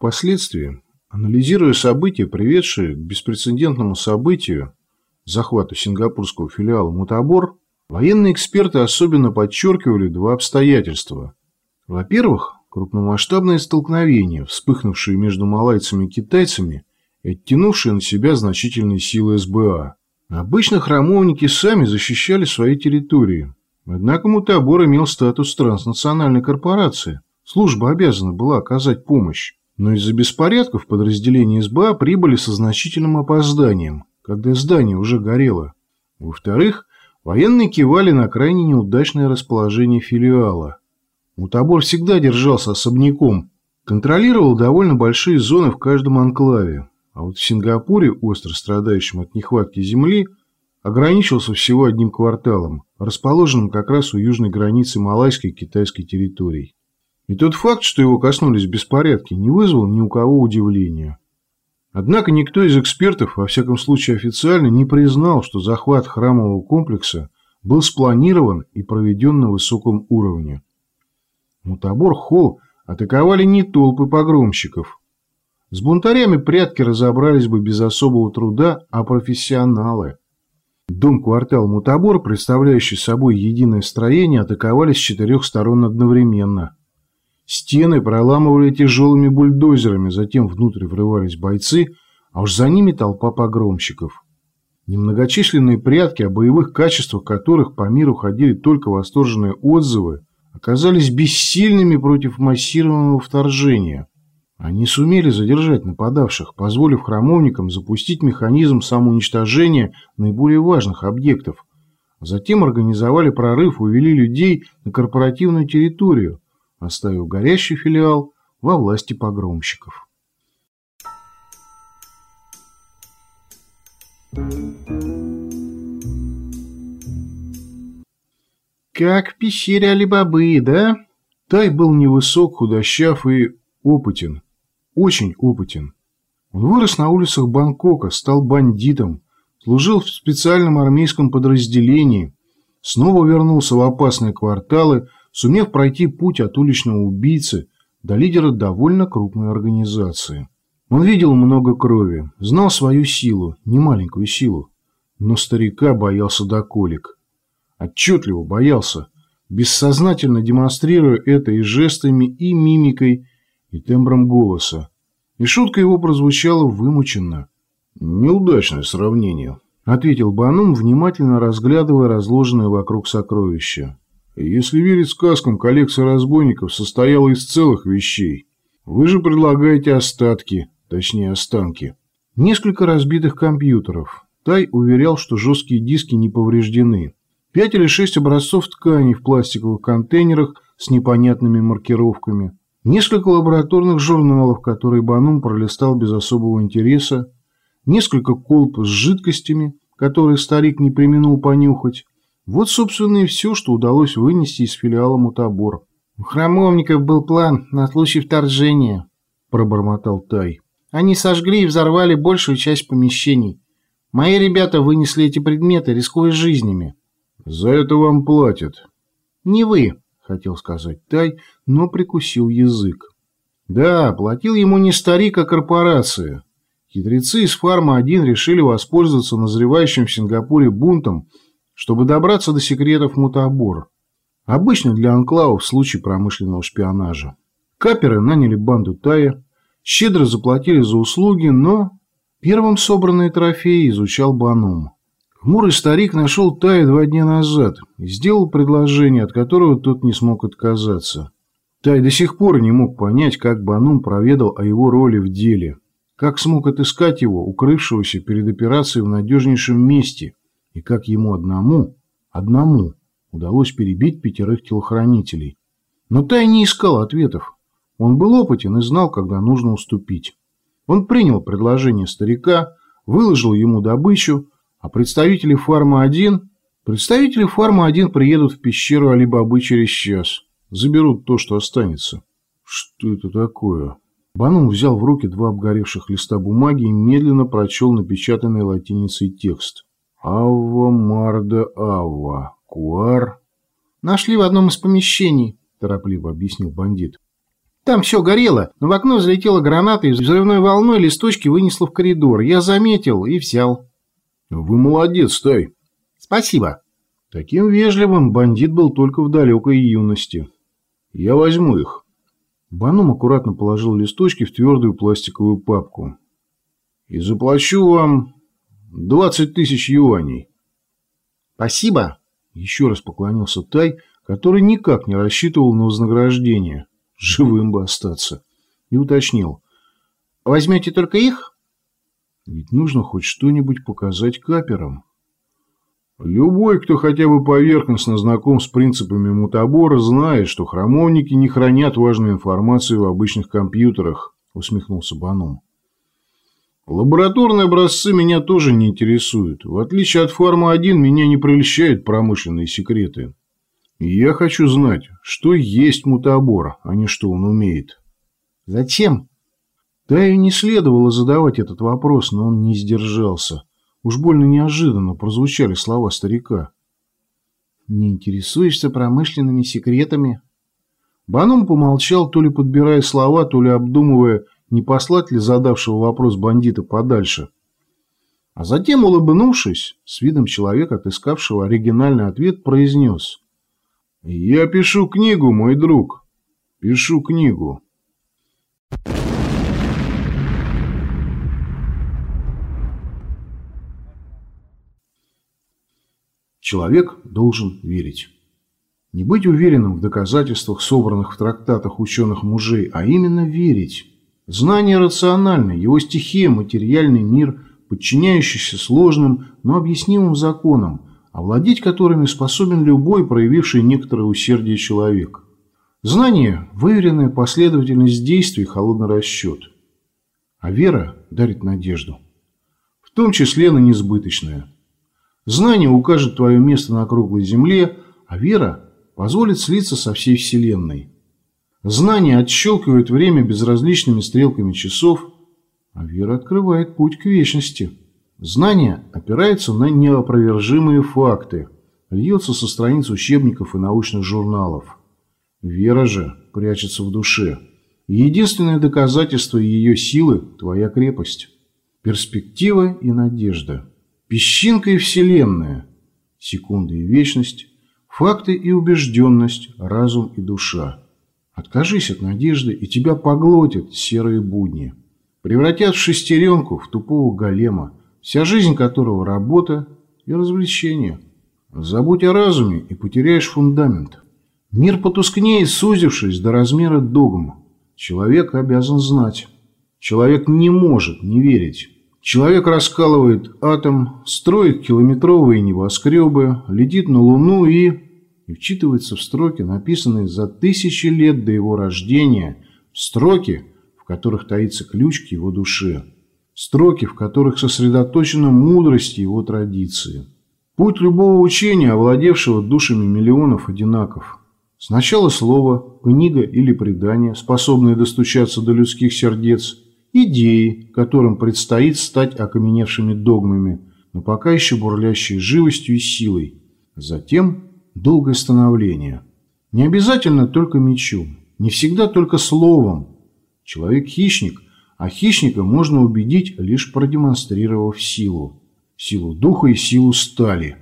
Впоследствии, анализируя события, приведшие к беспрецедентному событию, захвату сингапурского филиала «Мутабор», военные эксперты особенно подчеркивали два обстоятельства. Во-первых, крупномасштабное столкновение, вспыхнувшее между малайцами и китайцами и оттянувшее на себя значительные силы СБА. Обычно храмовники сами защищали свои территории. Однако Мутабор имел статус транснациональной корпорации. Служба обязана была оказать помощь. Но из-за беспорядков подразделения СБА прибыли со значительным опозданием, когда здание уже горело. Во-вторых, военные кивали на крайне неудачное расположение филиала. Мутабор всегда держался особняком, контролировал довольно большие зоны в каждом анклаве, а вот в Сингапуре, остро страдающем от нехватки земли, ограничился всего одним кварталом, расположенным как раз у южной границы малайской и китайской территорий. И тот факт, что его коснулись беспорядки, не вызвал ни у кого удивления. Однако никто из экспертов, во всяком случае официально, не признал, что захват храмового комплекса был спланирован и проведен на высоком уровне. Мутабор-холл атаковали не толпы погромщиков. С бунтарями прятки разобрались бы без особого труда, а профессионалы. Дом-квартал Мутабор, представляющий собой единое строение, атаковали с четырех сторон одновременно – Стены проламывали тяжелыми бульдозерами, затем внутрь врывались бойцы, а уж за ними толпа погромщиков. Немногочисленные прятки, о боевых качествах которых по миру ходили только восторженные отзывы, оказались бессильными против массированного вторжения. Они сумели задержать нападавших, позволив храмовникам запустить механизм самоуничтожения наиболее важных объектов. Затем организовали прорыв увели людей на корпоративную территорию, оставив горящий филиал во власти погромщиков. Как в пещере Алибабы, да? Тай был невысок, худощав и опытен. Очень опытен. Он вырос на улицах Бангкока, стал бандитом, служил в специальном армейском подразделении, снова вернулся в опасные кварталы – сумев пройти путь от уличного убийцы до лидера довольно крупной организации. Он видел много крови, знал свою силу, немаленькую силу, но старика боялся до колик. Отчетливо боялся, бессознательно демонстрируя это и жестами, и мимикой, и тембром голоса. И шутка его прозвучала вымученно. «Неудачное сравнение», — ответил Банум, внимательно разглядывая разложенные вокруг сокровища. Если верить сказкам, коллекция разбойников состояла из целых вещей. Вы же предлагаете остатки, точнее останки. Несколько разбитых компьютеров. Тай уверял, что жесткие диски не повреждены. Пять или шесть образцов тканей в пластиковых контейнерах с непонятными маркировками. Несколько лабораторных журналов, которые Банум пролистал без особого интереса. Несколько колб с жидкостями, которые старик не применил понюхать. Вот, собственно, и все, что удалось вынести из филиала Мутабор. «У храмовников был план на случай вторжения», – пробормотал Тай. «Они сожгли и взорвали большую часть помещений. Мои ребята вынесли эти предметы, рискуя жизнями». «За это вам платят». «Не вы», – хотел сказать Тай, но прикусил язык. «Да, платил ему не старик, а корпорация». Хитрецы из Фарма-1 решили воспользоваться назревающим в Сингапуре бунтом – чтобы добраться до секретов мутабор. Обычно для анклавов случай промышленного шпионажа. Каперы наняли банду Тая, щедро заплатили за услуги, но первым собранные трофеи изучал Банум. Хмурый старик нашел Тая два дня назад и сделал предложение, от которого тот не смог отказаться. Тай до сих пор не мог понять, как Банум проведал о его роли в деле, как смог отыскать его, укрывшегося перед операцией в надежнейшем месте – и как ему одному, одному удалось перебить пятерых телохранителей. Но Тай не искал ответов. Он был опытен и знал, когда нужно уступить. Он принял предложение старика, выложил ему добычу, а представители Фарма-1... Представители Фарма-1 приедут в пещеру Алибабы через час. Заберут то, что останется. Что это такое? Банум взял в руки два обгоревших листа бумаги и медленно прочел напечатанный латиницей текст. Авва Марда Авва. Куар. Нашли в одном из помещений, торопливо объяснил бандит. Там все горело, но в окно залетела граната и взрывной волной листочки вынесло в коридор. Я заметил и взял. Вы молодец, Тай. Спасибо. Таким вежливым бандит был только в далекой юности. Я возьму их. Банум аккуратно положил листочки в твердую пластиковую папку. И заплачу вам двадцать тысяч юаней. Спасибо. Еще раз поклонился Тай, который никак не рассчитывал на вознаграждение. Живым бы остаться. И уточнил. Возьмете только их? Ведь нужно хоть что-нибудь показать каперам. Любой, кто хотя бы поверхностно знаком с принципами мутабора, знает, что храмовники не хранят важную информацию в обычных компьютерах, усмехнулся Банум. Лабораторные образцы меня тоже не интересуют. В отличие от Фарма-1, меня не прельщают промышленные секреты. И я хочу знать, что есть мутабор, а не что он умеет. Зачем? Таю не следовало задавать этот вопрос, но он не сдержался. Уж больно неожиданно прозвучали слова старика. «Не интересуешься промышленными секретами?» Банум помолчал, то ли подбирая слова, то ли обдумывая, не послать ли задавшего вопрос бандита подальше. А затем, улыбнувшись, с видом человека, отыскавшего оригинальный ответ, произнес. «Я пишу книгу, мой друг. Пишу книгу». Человек должен верить. Не быть уверенным в доказательствах, собранных в трактатах ученых-мужей, а именно верить. Знание рациональное, его стихия – материальный мир, подчиняющийся сложным, но объяснимым законам, овладеть которыми способен любой, проявивший некоторое усердие человек. Знание – выверенная последовательность действий, холодный расчет. А вера дарит надежду. В том числе на несбыточное – Знание укажет твое место на круглой земле, а вера позволит слиться со всей Вселенной. Знание отщелкивает время безразличными стрелками часов, а вера открывает путь к вечности. Знание опирается на неопровержимые факты, льется со страниц учебников и научных журналов. Вера же прячется в душе. Единственное доказательство ее силы – твоя крепость. Перспектива и надежда – Песчинка и Вселенная, секунда и вечность, факты и убежденность, разум и душа. Откажись от надежды, и тебя поглотят серые будни. Превратят в шестеренку, в тупого голема, вся жизнь которого работа и развлечение. Забудь о разуме и потеряешь фундамент. Мир потускнеет, сузившись до размера догм. Человек обязан знать. Человек не может не верить. Человек раскалывает атом, строит километровые небоскребы, летит на Луну и... и вчитывается в строки, написанные за тысячи лет до его рождения, строки, в которых таится ключ к его душе, строки, в которых сосредоточена мудрость его традиции. Путь любого учения, овладевшего душами миллионов одинаков. Сначала слово, книга или предание, способное достучаться до людских сердец – идеи, которым предстоит стать окаменевшими догмами, но пока еще бурлящие живостью и силой. Затем долгое становление. Не обязательно только мечом, не всегда только словом. Человек – хищник, а хищника можно убедить, лишь продемонстрировав силу. Силу духа и силу стали.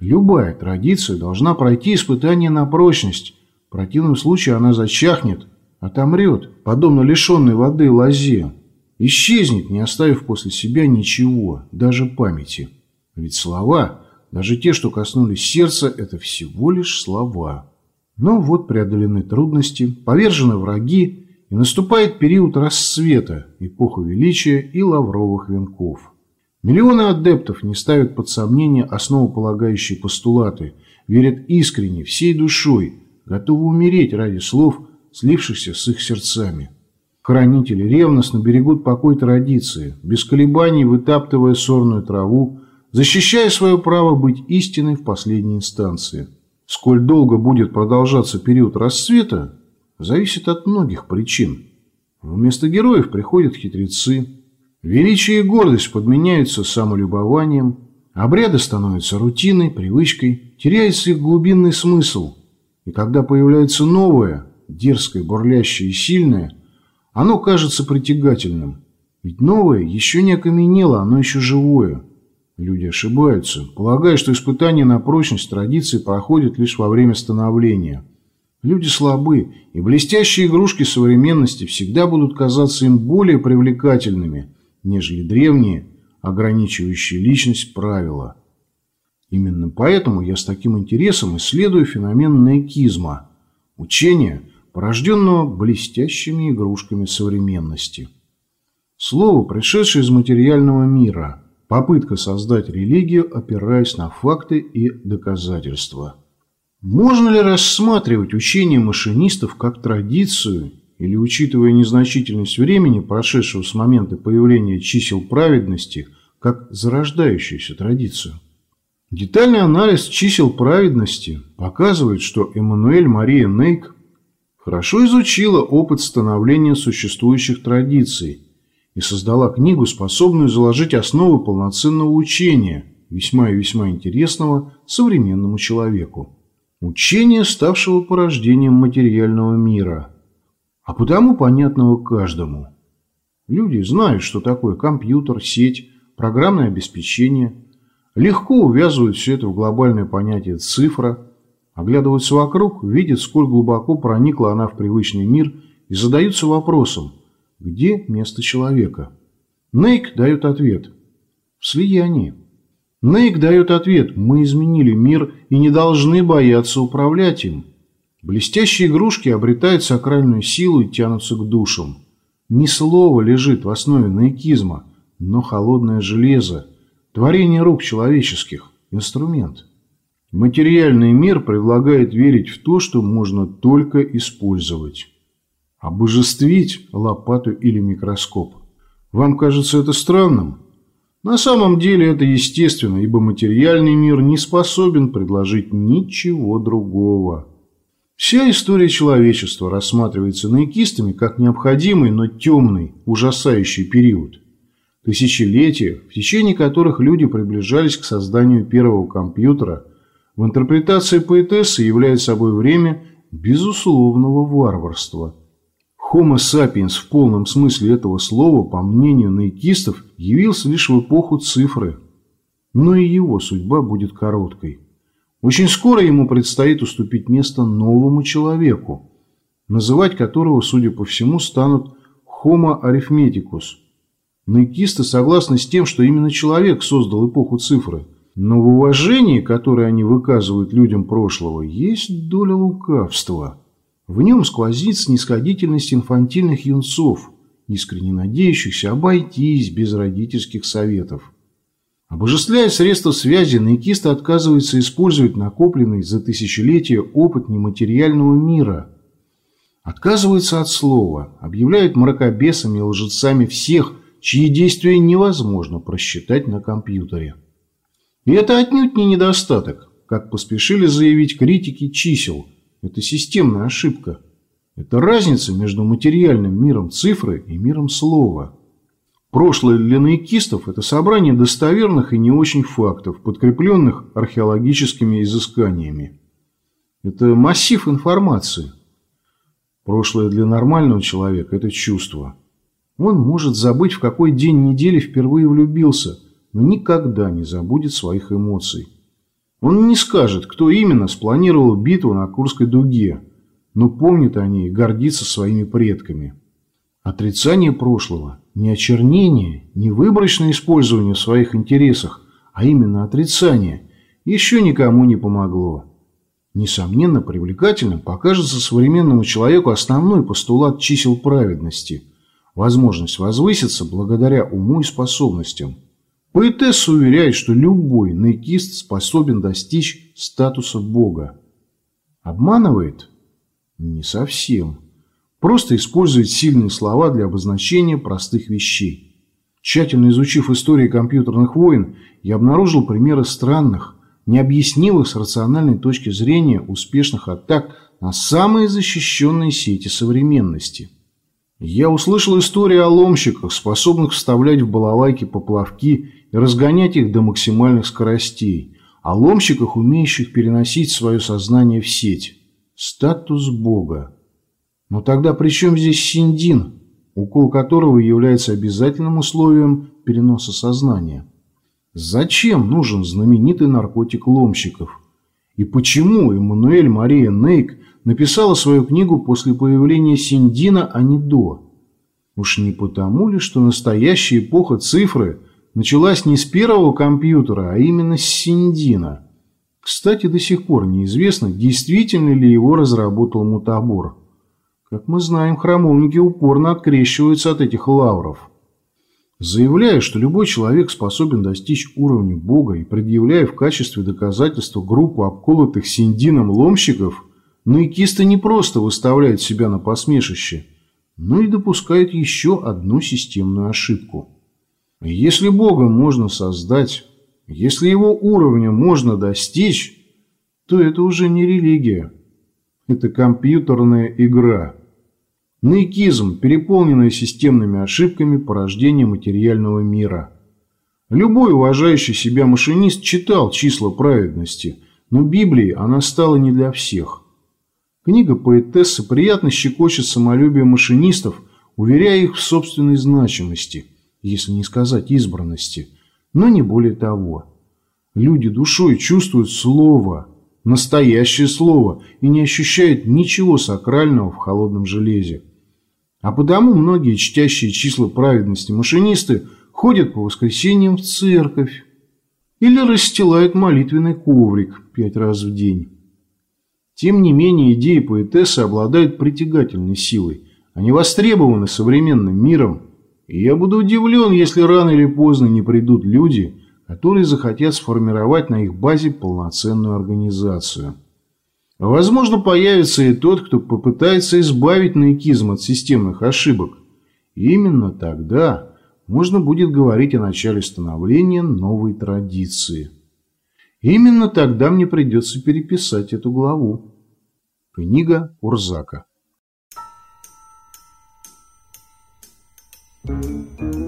Любая традиция должна пройти испытание на прочность. В противном случае она зачахнет, отомрет, подобно лишенной воды лозе. Исчезнет, не оставив после себя ничего, даже памяти. Ведь слова, даже те, что коснулись сердца, это всего лишь слова. Но вот преодолены трудности, повержены враги, и наступает период расцвета, эпоха величия и лавровых венков. Миллионы адептов не ставят под сомнение основополагающие постулаты, верят искренне, всей душой, готовы умереть ради слов, слившихся с их сердцами. Хранители ревностно берегут покой традиции, без колебаний вытаптывая сорную траву, защищая свое право быть истиной в последней инстанции. Сколь долго будет продолжаться период расцвета, зависит от многих причин. Вместо героев приходят хитрецы. Величие и гордость подменяются самолюбованием, обряды становятся рутиной, привычкой, теряется их глубинный смысл. И когда появляется новое – дерзкое, бурлящее и сильное, оно кажется притягательным. Ведь новое еще не окаменело, оно еще живое. Люди ошибаются, полагая, что испытания на прочность традиции проходят лишь во время становления. Люди слабы, и блестящие игрушки современности всегда будут казаться им более привлекательными, нежели древние, ограничивающие личность правила. Именно поэтому я с таким интересом исследую феномен наикизма, учения, порожденного блестящими игрушками современности. Слово, пришедшее из материального мира, попытка создать религию, опираясь на факты и доказательства. Можно ли рассматривать учение машинистов как традицию или, учитывая незначительность времени, прошедшего с момента появления чисел праведности, как зарождающуюся традицию? Детальный анализ чисел праведности показывает, что Эммануэль Мария Нейк хорошо изучила опыт становления существующих традиций и создала книгу, способную заложить основы полноценного учения, весьма и весьма интересного современному человеку. Учение, ставшего порождением материального мира, а потому понятного каждому. Люди знают, что такое компьютер, сеть, программное обеспечение – Легко увязывают все это в глобальное понятие «цифра», оглядываются вокруг, видят, сколь глубоко проникла она в привычный мир и задаются вопросом «Где место человека?». Нейк дает ответ «В слиянии». Нейк дает ответ «Мы изменили мир и не должны бояться управлять им». Блестящие игрушки обретают сакральную силу и тянутся к душам. Не слово лежит в основе наикизма, но холодное железо – Творение рук человеческих – инструмент. Материальный мир предлагает верить в то, что можно только использовать. Обожествить лопату или микроскоп. Вам кажется это странным? На самом деле это естественно, ибо материальный мир не способен предложить ничего другого. Вся история человечества рассматривается наикистами как необходимый, но темный, ужасающий период. Тысячелетия, в течение которых люди приближались к созданию первого компьютера, в интерпретации поэтессы является собой время безусловного варварства. Homo sapiens в полном смысле этого слова, по мнению наикистов, явился лишь в эпоху цифры. Но и его судьба будет короткой. Очень скоро ему предстоит уступить место новому человеку, называть которого, судя по всему, станут Homo arithmeticus – Наикисты согласны с тем, что именно человек создал эпоху цифры. Но в уважении, которое они выказывают людям прошлого, есть доля лукавства. В нем сквозит снисходительность инфантильных юнцов, искренне надеющихся обойтись без родительских советов. Обожествляя средства связи, наикисты отказываются использовать накопленный за тысячелетия опыт нематериального мира. Отказываются от слова, объявляют мракобесами и лжецами всех, чьи действия невозможно просчитать на компьютере. И это отнюдь не недостаток, как поспешили заявить критики чисел. Это системная ошибка. Это разница между материальным миром цифры и миром слова. Прошлое для наикистов – это собрание достоверных и не очень фактов, подкрепленных археологическими изысканиями. Это массив информации. Прошлое для нормального человека – это чувство – он может забыть, в какой день недели впервые влюбился, но никогда не забудет своих эмоций. Он не скажет, кто именно спланировал битву на Курской дуге, но помнит о ней и гордится своими предками. Отрицание прошлого, не очернение, не выборочное использование в своих интересах, а именно отрицание, еще никому не помогло. Несомненно, привлекательным покажется современному человеку основной постулат чисел праведности – возможность возвыситься благодаря уму и способностям. Поэтесса уверяет, что любой наикист способен достичь статуса Бога. Обманывает? Не совсем. Просто использует сильные слова для обозначения простых вещей. Тщательно изучив истории компьютерных войн, я обнаружил примеры странных, необъяснимых с рациональной точки зрения успешных атак на самые защищенные сети современности – я услышал историю о ломщиках, способных вставлять в балалайки поплавки разгонять их до максимальных скоростей, о ломщиках, умеющих переносить свое сознание в сеть. Статус Бога. Но тогда при чем здесь синдин, укол которого является обязательным условием переноса сознания? Зачем нужен знаменитый наркотик ломщиков? И почему Эммануэль Мария Нейк написала свою книгу после появления Синдина, а не до? Уж не потому ли, что настоящая эпоха цифры началась не с первого компьютера, а именно с Синдина? Кстати, до сих пор неизвестно, действительно ли его разработал Мутабор. Как мы знаем, храмовники упорно открещиваются от этих лавров. Заявляя, что любой человек способен достичь уровня Бога и предъявляя в качестве доказательства группу обколотых синдином ломщиков, наикисты не просто выставляют себя на посмешище, но и допускают еще одну системную ошибку. Если Бога можно создать, если его уровня можно достичь, то это уже не религия. Это компьютерная игра. Наикизм, переполненная системными ошибками порождения материального мира. Любой уважающий себя машинист читал числа праведности, но Библии она стала не для всех. Книга поэтессы приятно щекочет самолюбие машинистов, уверяя их в собственной значимости, если не сказать избранности – но не более того. Люди душой чувствуют слово, настоящее слово, и не ощущают ничего сакрального в холодном железе. А потому многие чтящие числа праведности машинисты ходят по воскресеньям в церковь или расстилают молитвенный коврик пять раз в день. Тем не менее, идеи поэтессы обладают притягательной силой. Они востребованы современным миром и я буду удивлен, если рано или поздно не придут люди, которые захотят сформировать на их базе полноценную организацию. Возможно, появится и тот, кто попытается избавить наикизм от системных ошибок. И именно тогда можно будет говорить о начале становления новой традиции. Именно тогда мне придется переписать эту главу. Книга Урзака. Música